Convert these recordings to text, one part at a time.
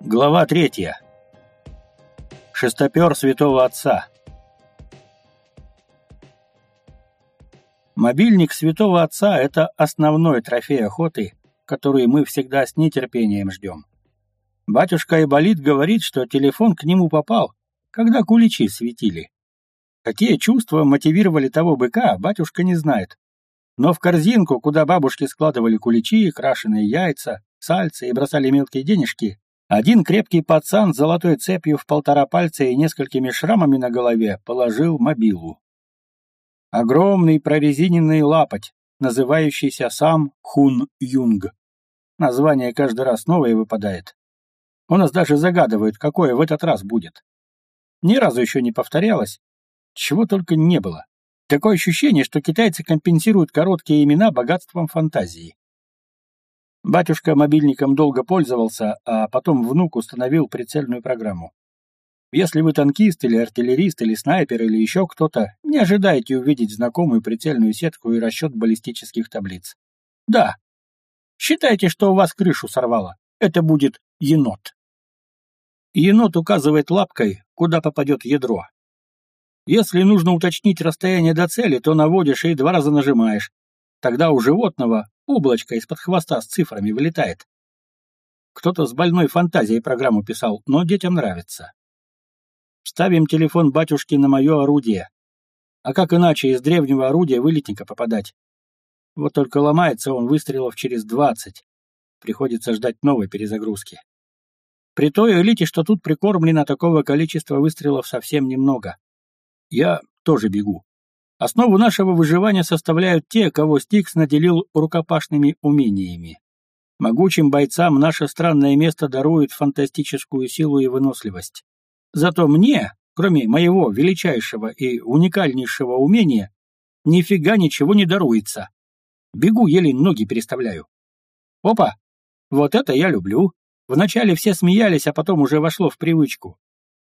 Глава третья. Шестопер святого отца. Мобильник святого отца — это основной трофей охоты, который мы всегда с нетерпением ждем. Батюшка Иболит говорит, что телефон к нему попал, когда куличи светили. Какие чувства мотивировали того быка, батюшка не знает. Но в корзинку, куда бабушки складывали куличи, крашеные яйца, сальцы и бросали мелкие денежки, один крепкий пацан с золотой цепью в полтора пальца и несколькими шрамами на голове положил мобилу. Огромный прорезиненный лапоть, называющийся сам Хун Юнг. Название каждый раз новое выпадает. У нас даже загадывают, какое в этот раз будет. Ни разу еще не повторялось, чего только не было. Такое ощущение, что китайцы компенсируют короткие имена богатством фантазии. Батюшка мобильником долго пользовался, а потом внук установил прицельную программу. Если вы танкист или артиллерист или снайпер или еще кто-то, не ожидайте увидеть знакомую прицельную сетку и расчет баллистических таблиц. Да, считайте, что у вас крышу сорвало. Это будет енот. Енот указывает лапкой, куда попадет ядро. Если нужно уточнить расстояние до цели, то наводишь и два раза нажимаешь. Тогда у животного Облачко из-под хвоста с цифрами вылетает. Кто-то с больной фантазией программу писал, но детям нравится. Ставим телефон батюшки на мое орудие. А как иначе из древнего орудия вылетника попадать? Вот только ломается он выстрелов через двадцать. Приходится ждать новой перезагрузки. При той элите, что тут прикормлено такого количества выстрелов совсем немного. Я тоже бегу. Основу нашего выживания составляют те, кого Стикс наделил рукопашными умениями. Могучим бойцам наше странное место дарует фантастическую силу и выносливость. Зато мне, кроме моего величайшего и уникальнейшего умения, нифига ничего не даруется. Бегу, еле ноги переставляю. Опа! Вот это я люблю. Вначале все смеялись, а потом уже вошло в привычку.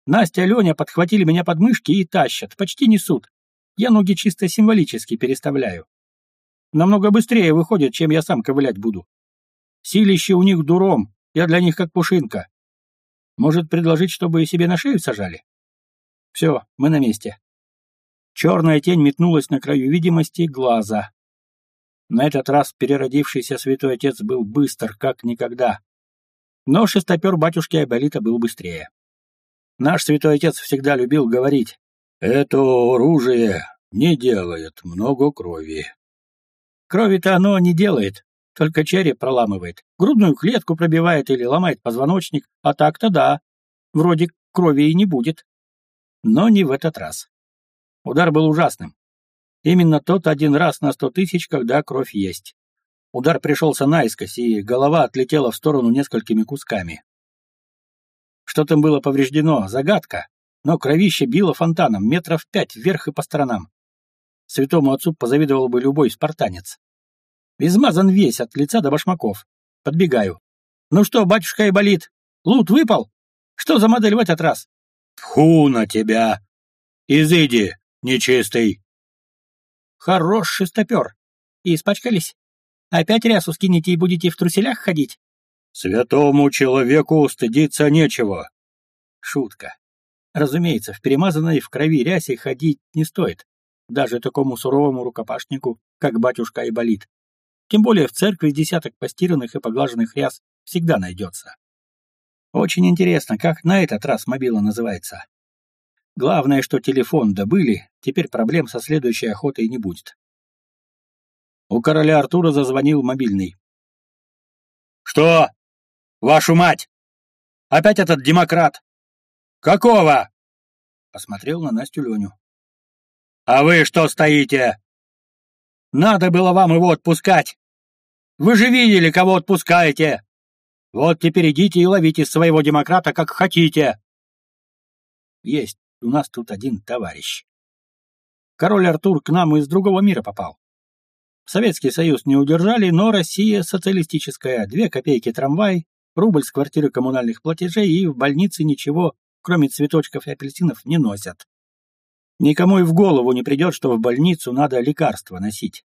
Настя и Леня подхватили меня под мышки и тащат, почти несут. Я ноги чисто символически переставляю. Намного быстрее выходит, чем я сам ковылять буду. Силище у них дуром, я для них как пушинка. Может, предложить, чтобы и себе на шею сажали? Все, мы на месте. Черная тень метнулась на краю видимости глаза. На этот раз переродившийся святой отец был быстр, как никогда. Но шестопер батюшки Айболита был быстрее. Наш святой отец всегда любил говорить это оружие не делает много крови. Крови-то оно не делает, только череп проламывает, грудную клетку пробивает или ломает позвоночник, а так-то да, вроде крови и не будет. Но не в этот раз. Удар был ужасным. Именно тот один раз на сто тысяч, когда кровь есть. Удар пришелся наискось, и голова отлетела в сторону несколькими кусками. Что там было повреждено, загадка, но кровище било фонтаном, метров пять вверх и по сторонам. Святому отцу позавидовал бы любой спартанец. Измазан весь, от лица до башмаков. Подбегаю. «Ну что, батюшка и болит? Лут выпал? Что за модель в этот раз?» «Тьфу на тебя! Изыди, нечистый!» «Хорош шестопер. И испачкались? Опять рясу скинете и будете в труселях ходить?» «Святому человеку стыдиться нечего». Шутка. Разумеется, в перемазанной в крови рясе ходить не стоит, даже такому суровому рукопашнику, как батюшка Айболит. Тем более в церкви десяток постиранных и поглаженных ряс всегда найдется. Очень интересно, как на этот раз мобила называется. Главное, что телефон добыли, теперь проблем со следующей охотой не будет. У короля Артура зазвонил мобильный. «Что? Вашу мать! Опять этот демократ! «Какого?» Посмотрел на Настю Леню. «А вы что стоите?» «Надо было вам его отпускать! Вы же видели, кого отпускаете! Вот теперь идите и ловите своего демократа, как хотите!» Есть у нас тут один товарищ. Король Артур к нам из другого мира попал. Советский Союз не удержали, но Россия социалистическая. Две копейки трамвай, рубль с квартиры коммунальных платежей и в больнице ничего кроме цветочков и апельсинов, не носят. Никому и в голову не придет, что в больницу надо лекарства носить.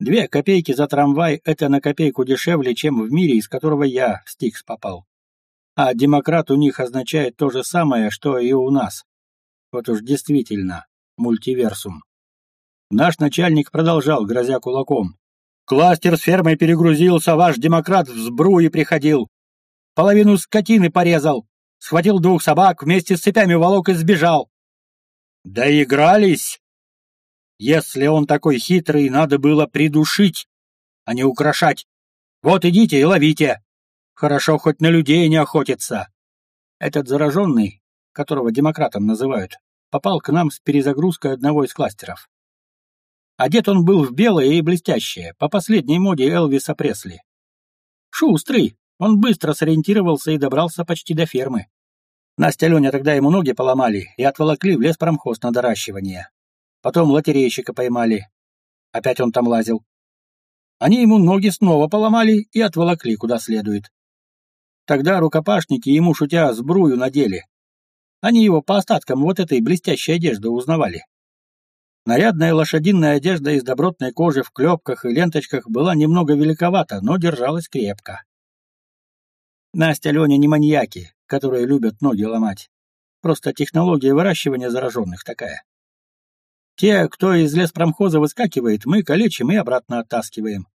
Две копейки за трамвай — это на копейку дешевле, чем в мире, из которого я, Стикс, попал. А демократ у них означает то же самое, что и у нас. Вот уж действительно, мультиверсум. Наш начальник продолжал, грозя кулаком. «Кластер с фермой перегрузился, ваш демократ в сбруе приходил. Половину скотины порезал, схватил двух собак, вместе с цепями волок и сбежал». «Доигрались?» Если он такой хитрый, надо было придушить, а не украшать. Вот идите и ловите. Хорошо хоть на людей не охотится. Этот зараженный, которого демократом называют, попал к нам с перезагрузкой одного из кластеров. Одет он был в белое и блестящее, по последней моде Элвиса Пресли. Шустрый, он быстро сориентировался и добрался почти до фермы. Настя Леня тогда ему ноги поломали и отволокли в лес промхоз на доращивание. Потом лотерейщика поймали. Опять он там лазил. Они ему ноги снова поломали и отволокли куда следует. Тогда рукопашники ему, шутя, сбрую надели. Они его по остаткам вот этой блестящей одежды узнавали. Нарядная лошадиная одежда из добротной кожи в клепках и ленточках была немного великовата, но держалась крепко. Настя Леня не маньяки, которые любят ноги ломать. Просто технология выращивания зараженных такая. Те, кто из леспромхоза выскакивает, мы калечим и обратно оттаскиваем.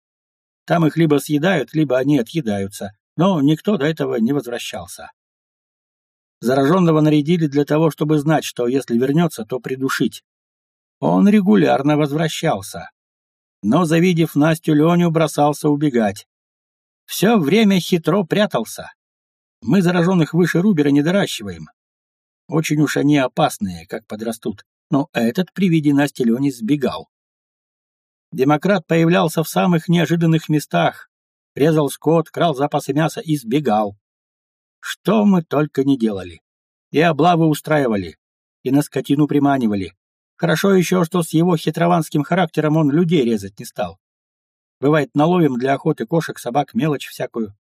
Там их либо съедают, либо они отъедаются, но никто до этого не возвращался. Зараженного нарядили для того, чтобы знать, что если вернется, то придушить. Он регулярно возвращался. Но, завидев Настю Леню, бросался убегать. Все время хитро прятался. Мы зараженных выше Рубера не доращиваем. Очень уж они опасные, как подрастут но этот при виде Насти Лени сбегал. Демократ появлялся в самых неожиданных местах, резал скот, крал запасы мяса и сбегал. Что мы только не делали. И облавы устраивали, и на скотину приманивали. Хорошо еще, что с его хитрованским характером он людей резать не стал. Бывает, наловим для охоты кошек, собак, мелочь всякую.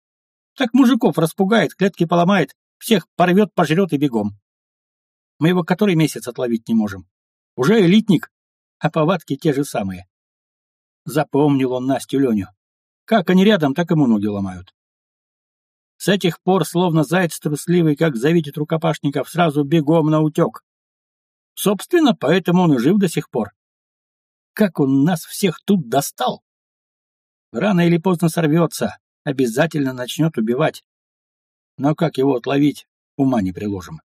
Так мужиков распугает, клетки поломает, всех порвет, пожрет и бегом. Мы его который месяц отловить не можем. Уже элитник, а повадки те же самые. Запомнил он Настю Леню. Как они рядом, так ему ноги ломают. С этих пор, словно заяц трусливый, как завидит рукопашников, сразу бегом на утек. Собственно, поэтому он и жив до сих пор. Как он нас всех тут достал! Рано или поздно сорвется, обязательно начнет убивать. Но как его отловить, ума не приложим.